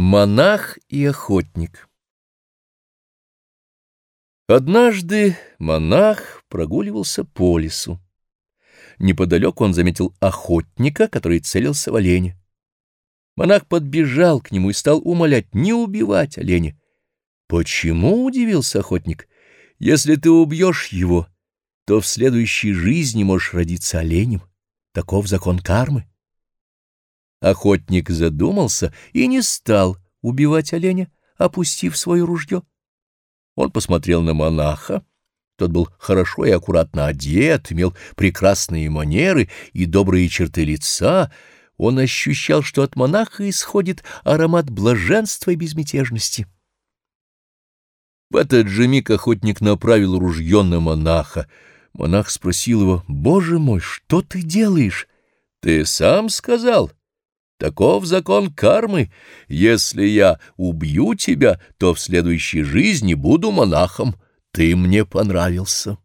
Монах и охотник Однажды монах прогуливался по лесу. Неподалеку он заметил охотника, который целился в оленя. Монах подбежал к нему и стал умолять не убивать оленя. «Почему?» — удивился охотник. «Если ты убьешь его, то в следующей жизни можешь родиться оленем. Таков закон кармы». Охотник задумался и не стал убивать оленя, опустив свое ружье. Он посмотрел на монаха. Тот был хорошо и аккуратно одет, имел прекрасные манеры и добрые черты лица. Он ощущал, что от монаха исходит аромат блаженства и безмятежности. В этот же миг охотник направил ружье на монаха. Монах спросил его, «Боже мой, что ты делаешь?» «Ты сам сказал». Таков закон кармы. Если я убью тебя, то в следующей жизни буду монахом. Ты мне понравился.